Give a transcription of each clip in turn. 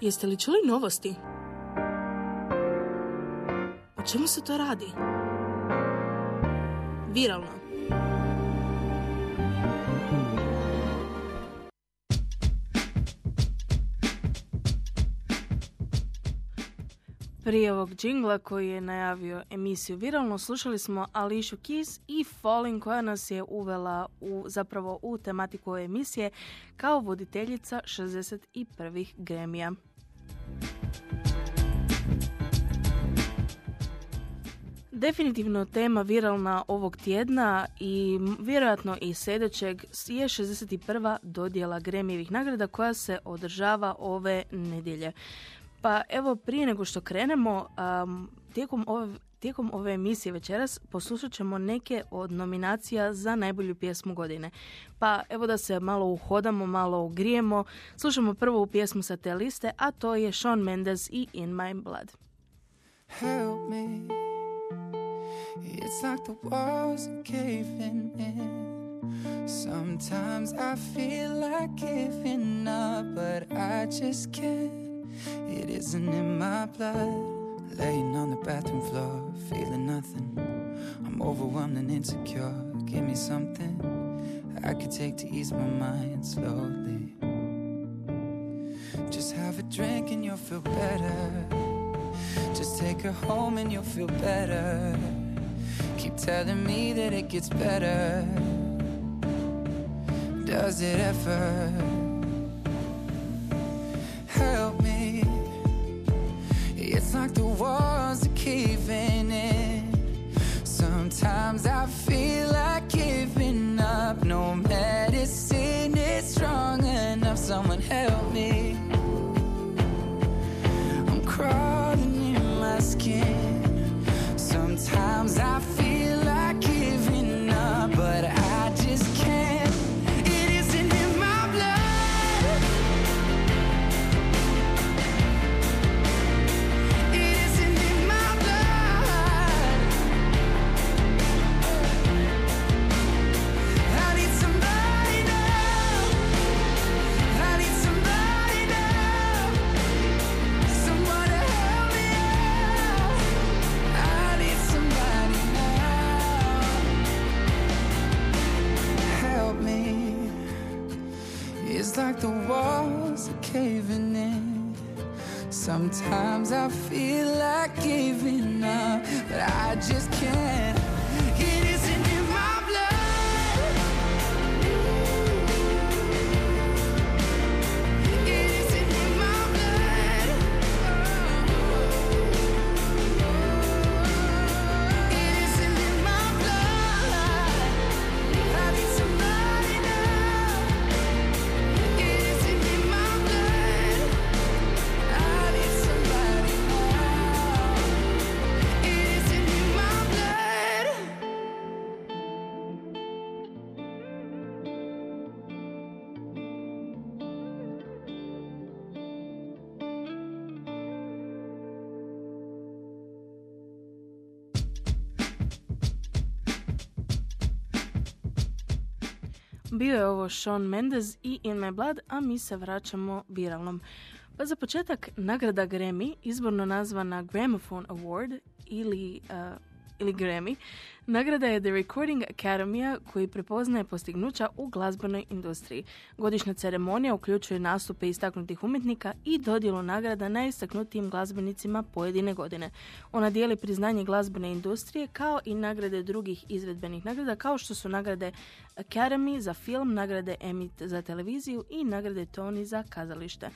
Jeste li čuli novosti? O čemu se to radi? Viralno. Prije ovog džingla koji je najavio emisiju Viralno slušali smo Ališu Keys i Falling koja nas je uvela u, zapravo u tematiku emisije kao voditeljica 61. gremija. Definitivno tema viralna ovog tjedna i vjerojatno i sljedećeg je 61. dodjela Gremijevih nagrada koja se održava ove nedjelje. Pa evo prije nego što krenemo, tijekom ove Tijekom ove emisije večeras poslušat ćemo neke od nominacija za najbolju pjesmu godine. Pa evo da se malo uhodamo, malo ugrijemo. Slušamo prvu pjesmu sa te liste, a to je Shawn Mendes i In My Blood. Help me It's like the walls are caving in Sometimes I feel like giving up But I just can't It isn't in my blood Laying on the bathroom floor, feeling nothing. I'm overwhelmed and insecure. Give me something I could take to ease my mind slowly. Just have a drink and you'll feel better. Just take her home and you'll feel better. Keep telling me that it gets better. Does it ever? Help. It's like the walls are caving in. Sometimes I feel like giving up. No medicine is strong enough. Someone help me. Like the walls are caving in. Sometimes I feel like giving up, but I just can't. Bio je ovo Shawn Mendes i In My Blood, a mi se vraćamo viralnom. Pa za početak, nagrada Grammy, izborno nazvana Gramophone Award ili, uh, ili Grammy, nagrada je The Recording Academy koji prepoznaje postignuća u glazbenoj industriji. Godišnja ceremonija uključuje nastupe istaknutih umjetnika i dodjelu nagrada najistaknutijim glazbenicima pojedine godine. Ona dijeli priznanje glazbene industrije kao i nagrade drugih izvedbenih nagrada kao što su nagrade Academy za film, nagrade Emmy za televiziju i nagrade Tony za kazalište.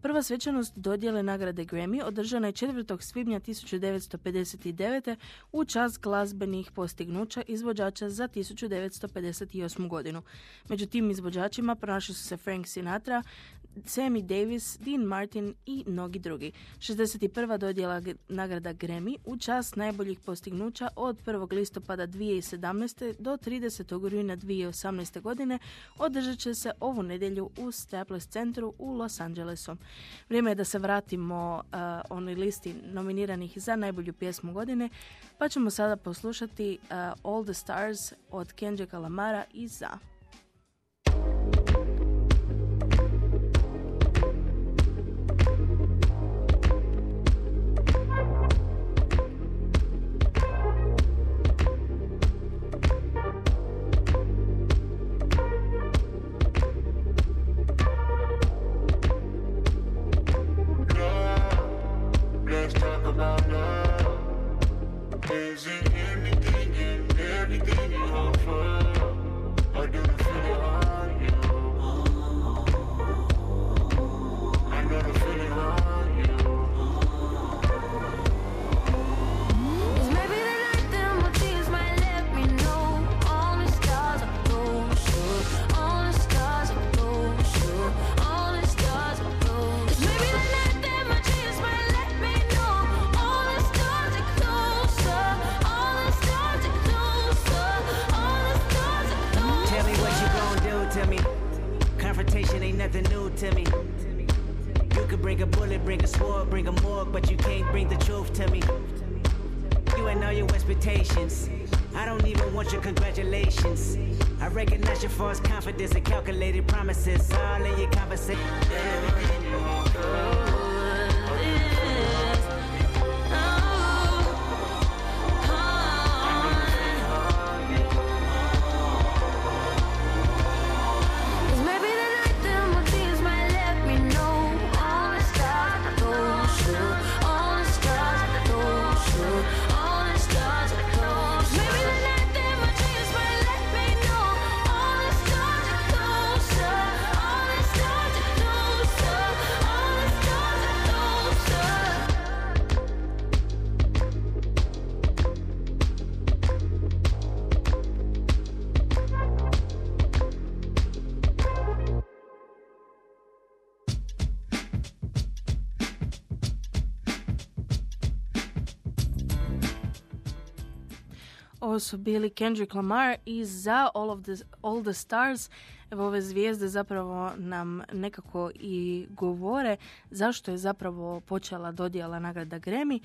Prva svečanost dodjele nagrade Grammy održana je 4. svibnja 1959. u čast glazbenih postignuća izvođača za 1958. godinu. Među tim izvođačima pronašli su se Frank Sinatra, Sammy Davis, Dean Martin i mnogi drugi. 61. dodjela nagrada Grammy u čast najboljih postignuća od 1. listopada 2017. do 30. rujna 2018. godine održat će se ovu nedjelju u Staples centru u Los Angelesu. Vrijeme je da se vratimo uh, onoj listi nominiranih za najbolju pjesmu godine, pa ćemo sada poslušati uh, All the Stars od Kendricka Lamara i za. to me. You could bring a bullet, bring a sword, bring a morgue, but you can't bring the truth to me. You and all your expectations. I don't even want your congratulations. I recognize your false confidence and calculated promises all in your conversation. Ovo su bili Kendrick Lamar i za All, of the, All the Stars. Evo ove zvijezde zapravo nam nekako i govore zašto je zapravo počela dodjela nagrada Grammy.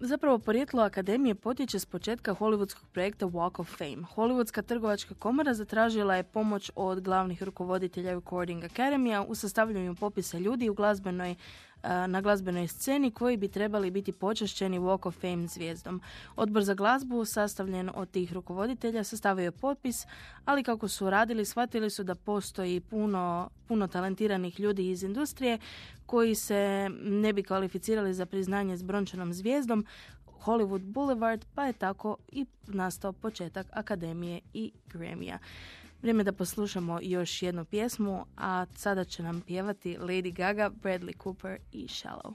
Zapravo porijeklo akademije potječe s početka hollywoodskog projekta Walk of Fame. Hollywoodska trgovačka komora zatražila je pomoć od glavnih rukovoditelja Recording Academy u sastavljanju popisa ljudi u glazbenoj na glazbenoj sceni koji bi trebali biti počašćeni Walk of Fame zvijezdom. Odbor za glazbu sastavljen od tih rukovoditelja sastavio je popis, ali kako su radili shvatili su da postoji puno, puno talentiranih ljudi iz industrije koji se ne bi kvalificirali za priznanje s brončanom zvijezdom, Hollywood Boulevard, pa je tako i nastao početak Akademije i Grammyja. Vrijeme da poslušamo još jednu pjesmu, a sada će nam pjevati Lady Gaga, Bradley Cooper i Shallow.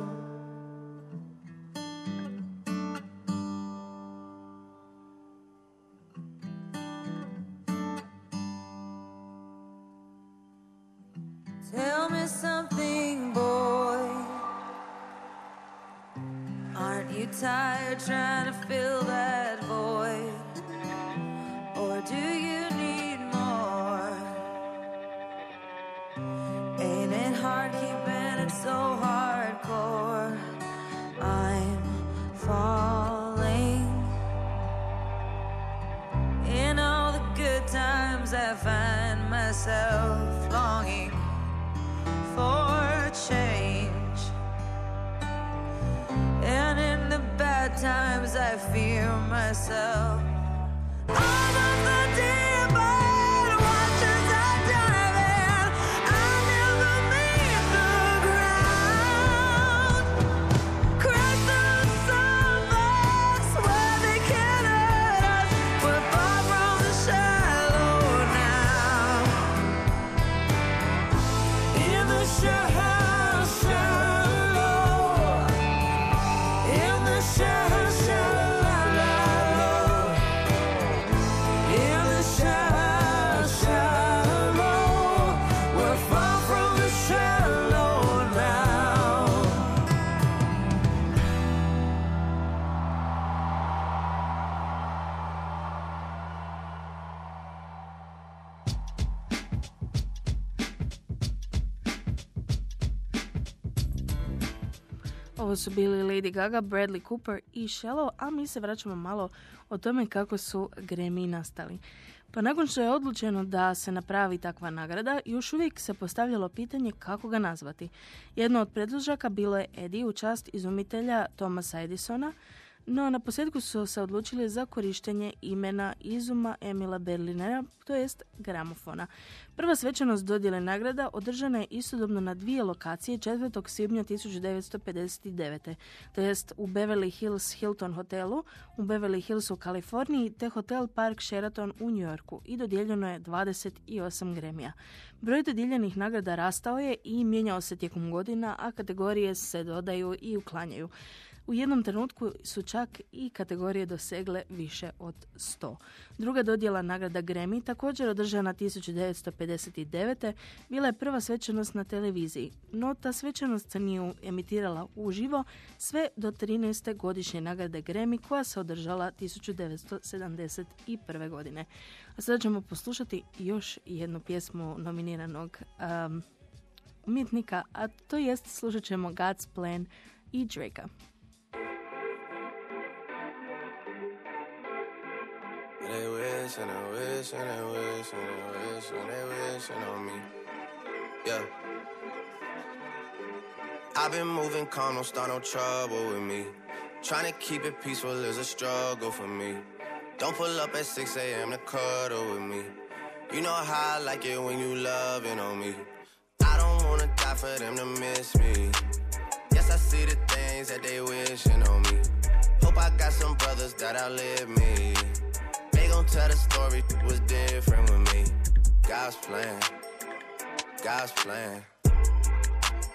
Tired trying to fill that void? Or do you need more? Ain't it hard keeping it so hardcore? I'm falling. In all the good times, I find myself longing for fear myself. Ovo su bili Lady Gaga, Bradley Cooper i Shallow, a mi se vraćamo malo o tome kako su Grammy nastali. Pa nakon što je odlučeno da se napravi takva nagrada, još uvijek se postavljalo pitanje kako ga nazvati. Jedno od predložaka bilo je Eddie u čast izumitelja Thomasa Edisona, No, na posljedku su se odlučili za korištenje imena izuma Emila Berlinera, to jest gramofona. Prva svečanost dodjele nagrada održana je istodobno na dvije lokacije 4. svibnja 1959. To jest u Beverly Hills Hilton hotelu, u Beverly Hillsu u Kaliforniji, te hotel Park Sheraton u New Yorku i dodijeljeno je 28 gremija. Broj dodijeljenih nagrada rastao je i mijenjao se tijekom godina, a kategorije se dodaju i uklanjaju. U jednom trenutku su čak i kategorije dosegle više od 100. Druga dodjela nagrada Grammy, također održana 1959. bila je prva svečanost na televiziji, no ta svečanost se nije emitirala uživo sve do 13. godišnje nagrade Grammy koja se održala 1971. godine. A sada ćemo poslušati još jednu pjesmu nominiranog um, umjetnika, a to jest slušat ćemo God's Plan i Drakea. They wish and they wish and they wish and they wish and they wishing on me. Yeah. I've been moving calm, don't start no trouble with me. Trying to keep it peaceful is a struggle for me. Don't pull up at 6 a.m. to cuddle with me. You know how I like it when you loving on me. I don't wanna die for them to miss me. Yes, I see the things that they wishing on me. Hope I got some brothers that outlive me. Tell the story was different with me. God's plan, God's plan.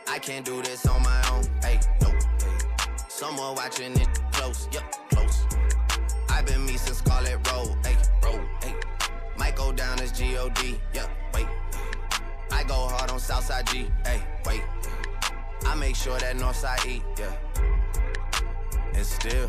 I can't do this on my own. Hey, no, hey. Someone watching it close, yup, close. I've been me since Scarlet Road, hey, road, hey. Might go down as G-O-D, yup, wait. I go hard on Southside G, hey, wait. I make sure that Northside eat, yeah. And still.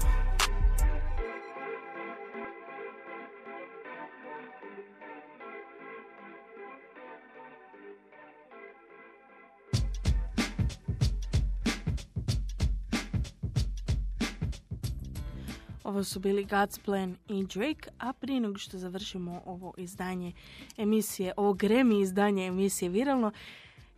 Ovo su bili God's Plan i Drake, a prije nego što završimo ovo izdanje emisije, ovo Grammy izdanje emisije Viralno,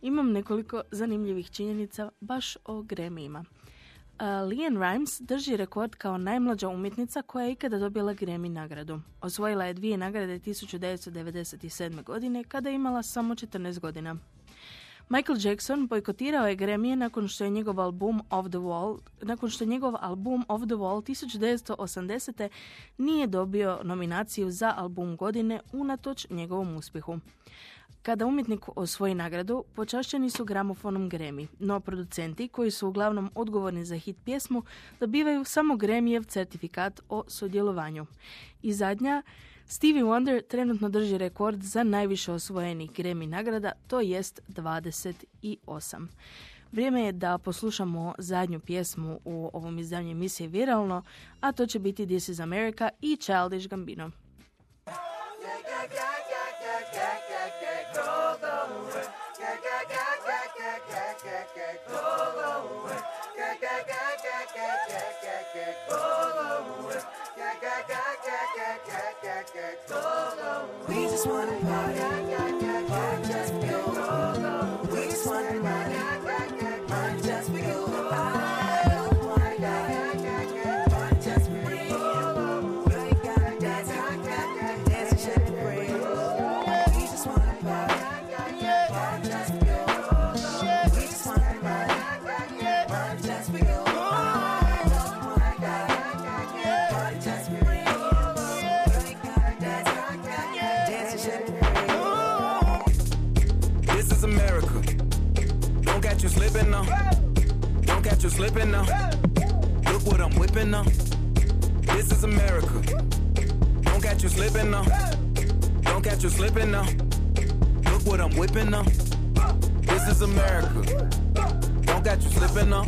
imam nekoliko zanimljivih činjenica baš o Grammyima. Uh, Leanne Rimes drži rekord kao najmlađa umjetnica koja je ikada dobila Grammy nagradu. Osvojila je dvije nagrade 1997. godine kada je imala samo 14 godina. Michael Jackson bojkotirao je Grammy nakon što je njegov album Off the Wall, nakon što je njegov album Off the Wall 1980. nije dobio nominaciju za album godine unatoč njegovom uspjehu. Kada umjetnik osvoji nagradu, počašćeni su gramofonom Grammy, no producenti, koji su uglavnom odgovorni za hit pjesmu, dobivaju samo Grammyjev certifikat o sudjelovanju. I zadnja, Stevie Wonder trenutno drži rekord za najviše osvojenih Grammy nagrada, to jest 28. Vrijeme je da poslušamo zadnju pjesmu u ovom izdanju emisije Viralno, a to će biti This is America i Childish Gambino. We just wanna party. Look what I'm whipping now. Uh. This is America. Don't catch you slipping now. Don't catch you slipping now. Look what I'm whipping now. This is America. Don't catch you slipping now.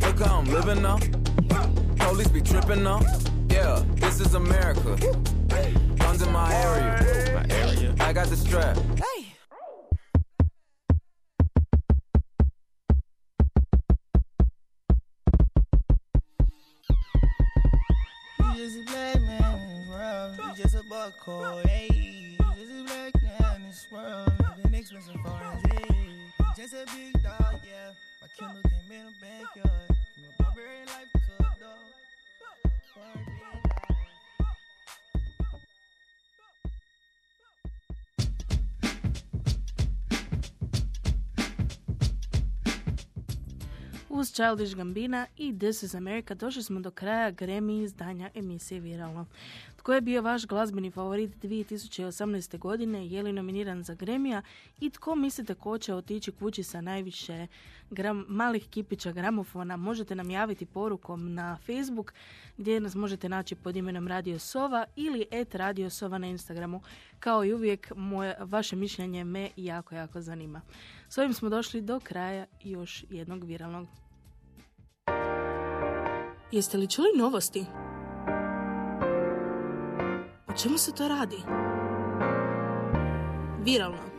Look how I'm living now. Police be tripping now. Yeah, this is America. Guns in my area. My area. I got the strap. You just a black in this world. Living expensive foreign. Just a big dog, yeah. My Kindle came in the backyard. From barbarian life to dog. Uz Childish Gambina i This is America došli smo do kraja Grammy izdanja emisije Viralno. Tko je bio vaš glazbeni favorit 2018. godine, je li nominiran za Gremija i tko mislite ko će otići kući sa najviše gram, malih kipića gramofona, možete nam javiti porukom na Facebook gdje nas možete naći pod imenom Radio Sova ili et Radio Sova na Instagramu. Kao i uvijek, moje, vaše mišljenje me jako, jako zanima. S ovim smo došli do kraja još jednog viralnog. Jeste li čuli novosti? Čemu se to radi? Viralno.